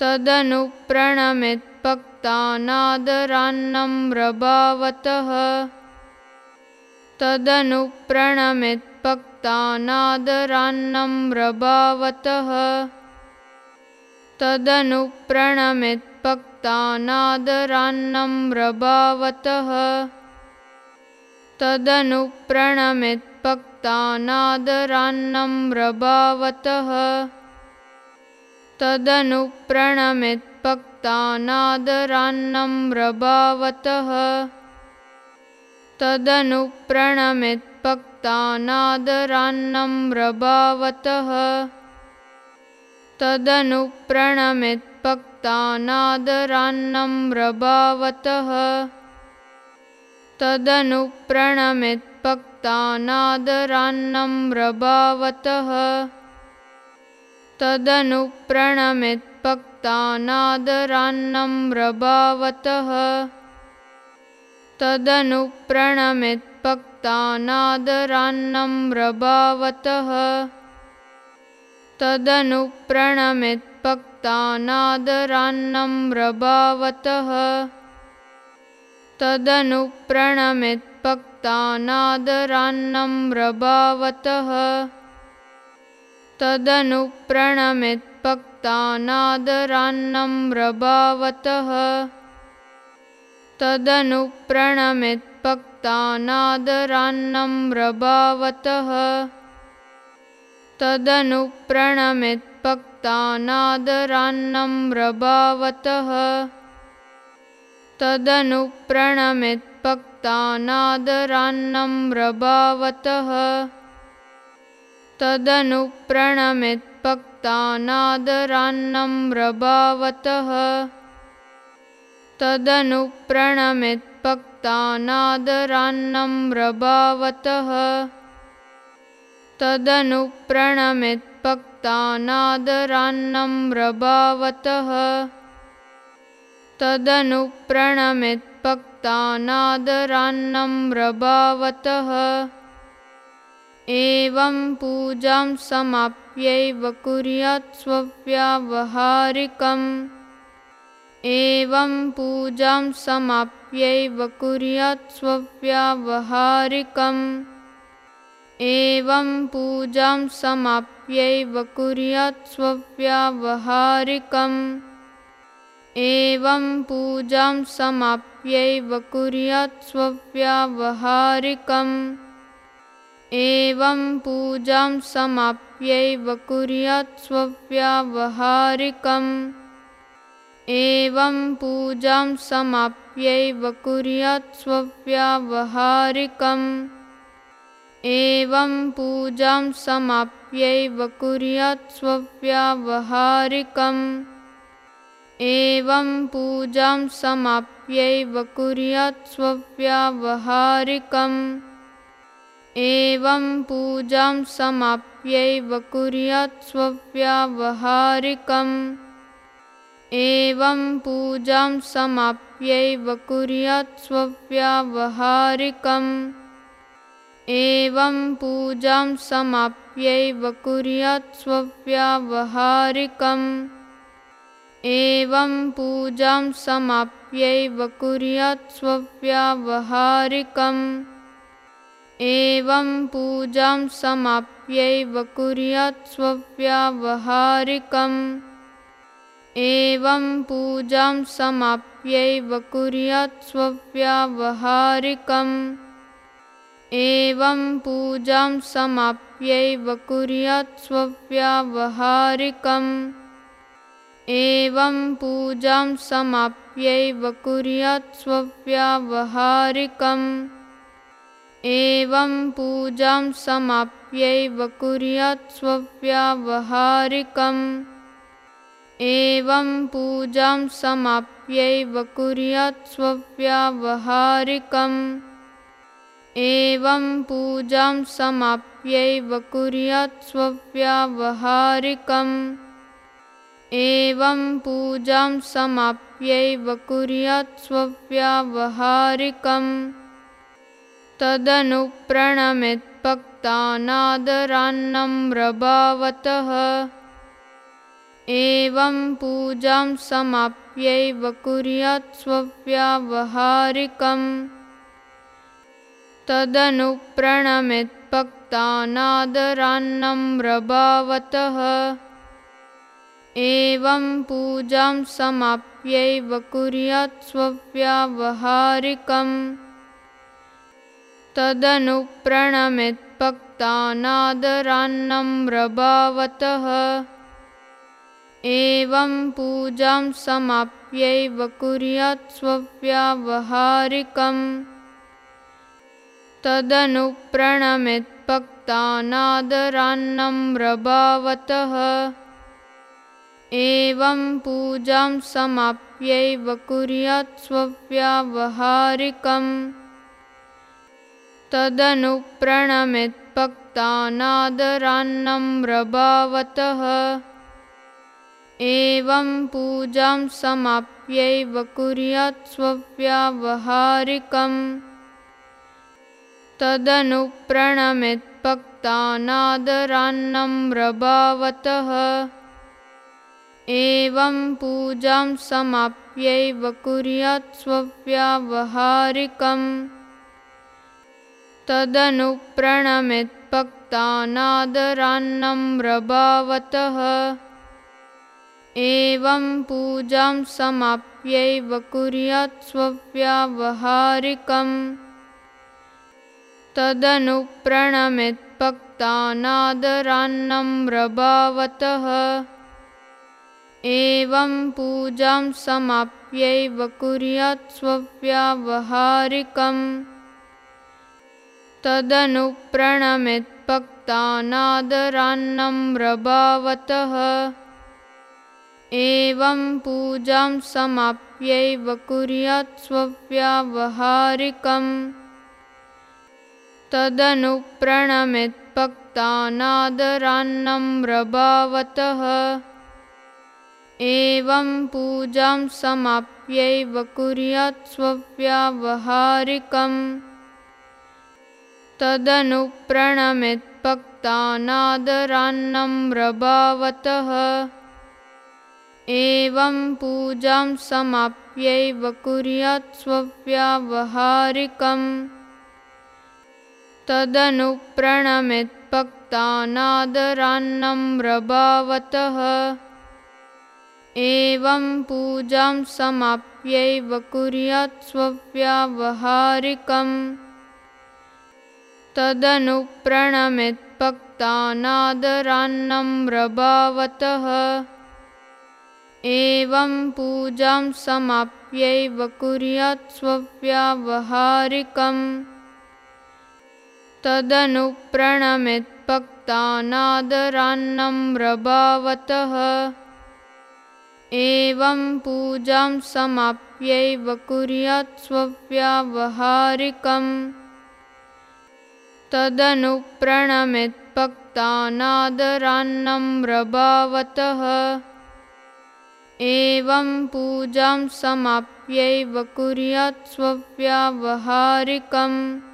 तदनुप्रणमित्पक्तानादरान्नम्रभावतः। तदनुप्रणमित्पक्तानादरान्नम्रभावतः। तदनुप्रणमित्पक्तानादरान्नम्रभावतः। तदनुप्रणमित्पक्तानादरान्नम्रभावतः तदनुप्रणमित्पक्तानादरान्नम्रभावतः। तदनुप्रणमित्पक्तानादरान्नम्रभावतः। तदनुप्रणमित्पक्तानादरान्नम्रभावतः। तदनुप्रणमित्पक्तानादरान्नम्रभावतः तदनुप्रणमित्पक्तानादरान्नम्रभावतः। तदनुप्रणमित्पक्तानादरान्नम्रभावतः। तदनुप्रणमित्पक्तानादरान्नम्रभावतः। तदनुप्रणमित्पक्तानादरान्नम्रभावतः तदनुप्रणमित्पक्तानादरान्नम्रभावतः। तदनुप्रणमित्पक्तानादरान्नम्रभावतः। तदनुप्रणमित्पक्तानादरान्नम्रभावतः। तदनुप्रणमित्पक्तानादरान्नम्रभावतः तदनुप्रणमित्पक्तानादरान्नम्रभावतः। तदनुप्रणमित्पक्तानादरान्नम्रभावतः। तदनुप्रणमित्पक्तानादरान्नम्रभावतः। तदनुप्रणमित्पक्तानादरान्नम्रभावतः एवं पूजां समाप्यैव कुर्यात् स्वव्यावहारिकम्। एवं पूजां समाप्यैव कुर्यात् स्वव्यावहारिकम्। एवं पूजां समाप्यैव कुर्यात् स्वव्यावहारिकम्। एवं पूजां समाप्यैव कुर्यात् स्वव्यावहारिकम् एवं पूजां समाप्यैव कुर्यात् स्वव्यावहारिकम्। एवं पूजां समाप्यैव कुर्यात् स्वव्यावहारिकम्। एवं पूजां समाप्यैव कुर्यात् स्वव्यावहारिकम्। एवं पूजां समाप्यैव कुर्यात् स्वव्यावहारिकम् एवं पूजां समाप्यैव कुर्यात् स्वव्यावहारिकम्। एवं पूजां समाप्यैव कुर्यात् स्वव्यावहारिकम्। एवं पूजां समाप्यैव कुर्यात् स्वव्यावहारिकम्। एवं पूजां समाप्यैव कुर्यात् स्वव्यावहारिकम् एवं पूजां समाप्यैव कुर्यात् स्वव्यावहारिकम्। एवं पूजां समाप्यैव कुर्यात् स्वव्यावहारिकम्। एवं पूजां समाप्यैव कुर्यात् स्वव्यावहारिकम्। एवं पूजां समाप्यैव कुर्यात् स्वव्यावहारिकम् एवं पूजां समाप्यैव कुर्यात् स्वव्यावहारिकम्। एवं पूजां समाप्यैव कुर्यात् स्वव्यावहारिकम्। एवं पूजां समाप्यैव कुर्यात् स्वव्यावहारिकम्। एवं पूजां समाप्यैव कुर्यात् स्वव्यावहारिकम् तदनुप्रणमित्पक्तानादरान्नम्रभावतः। एवं पूजां समाप्यैव कुर्यात् स्वव्यावहारिकम्। तदनुप्रणमेत्पक्तानादरान्नम्रभावतः। एवं पूजां समाप्यैव कुर्यात् स्वव्यावहारिकम् तदनुप्रणमेत्पक्तानादरान्नम्रभावतः। एवं पूजां समाप्यैव कुर्यात् स्वव्यावहारिकम्। तदनुप्रणमेत्पक्तानादरान्नम्रभावतः। एवं पूजां समाप्यैव कुर्यात् स्वव्यावहारिकम् तदनुप्रणमेत्पक्तानादरान्नम्रभावतः। एवं पूजां समाप्यैव कुर्यात् स्वव्यावहारिकम्। तदनुप्रणमेत्पक्तानादरान्नम्रभावतः। एवं पूजां समाप्यैव कुर्यात् स्वव्यावहारिकम् तदनुप्रणमेत्पक्तानादरान्नम्रभावतः। एवं पूजां समाप्यैव कुर्यात् स्वव्यावहारिकम्। तदनुप्रणमेत्पक्तानादरान्नम्रभावतः। एवं पूजां समाप्यैव कुर्यात् स्वव्यावहारिकम् तदनुप्रणमेत्पक्तानादरान्नम्रभावतः। एवं पूजां समाप्यैव कुर्यात् स्वव्यावहारिकम्। तदनुप्रणमेत्पक्तानादरान्नम्रभावतः। एवं पूजां समाप्यैव कुर्यात् स्वव्यावहारिकम् तदनुप्रणमेत्पक्तानादरान्नम्रभावतः। एवं पूजां समाप्यैव कुर्यात् स्वव्यावहारिकम्। तदनुप्रणमेत्पक्तानादरान्नम्रभावतः। एवं पूजां समाप्यैव कुर्यात् स्वव्यावहारिकम् तदनुप्रणमेत्पक्तानादरान्नम्रभावतः। एवं पूजां समाप्यैव कुर्यात् स्वव्यावहारिकम्। तदनुप्रणमेत्पक्तानादरान्नम्रभावतः। एवं पूजां समाप्यैव कुर्यात् स्वव्यावहारिकम् तदनुप्रणमेत्पक्तानादरान्नम्रभावतः। एवं पूजां समाप्यैव कुर्यात् स्वव्यावहारिकम्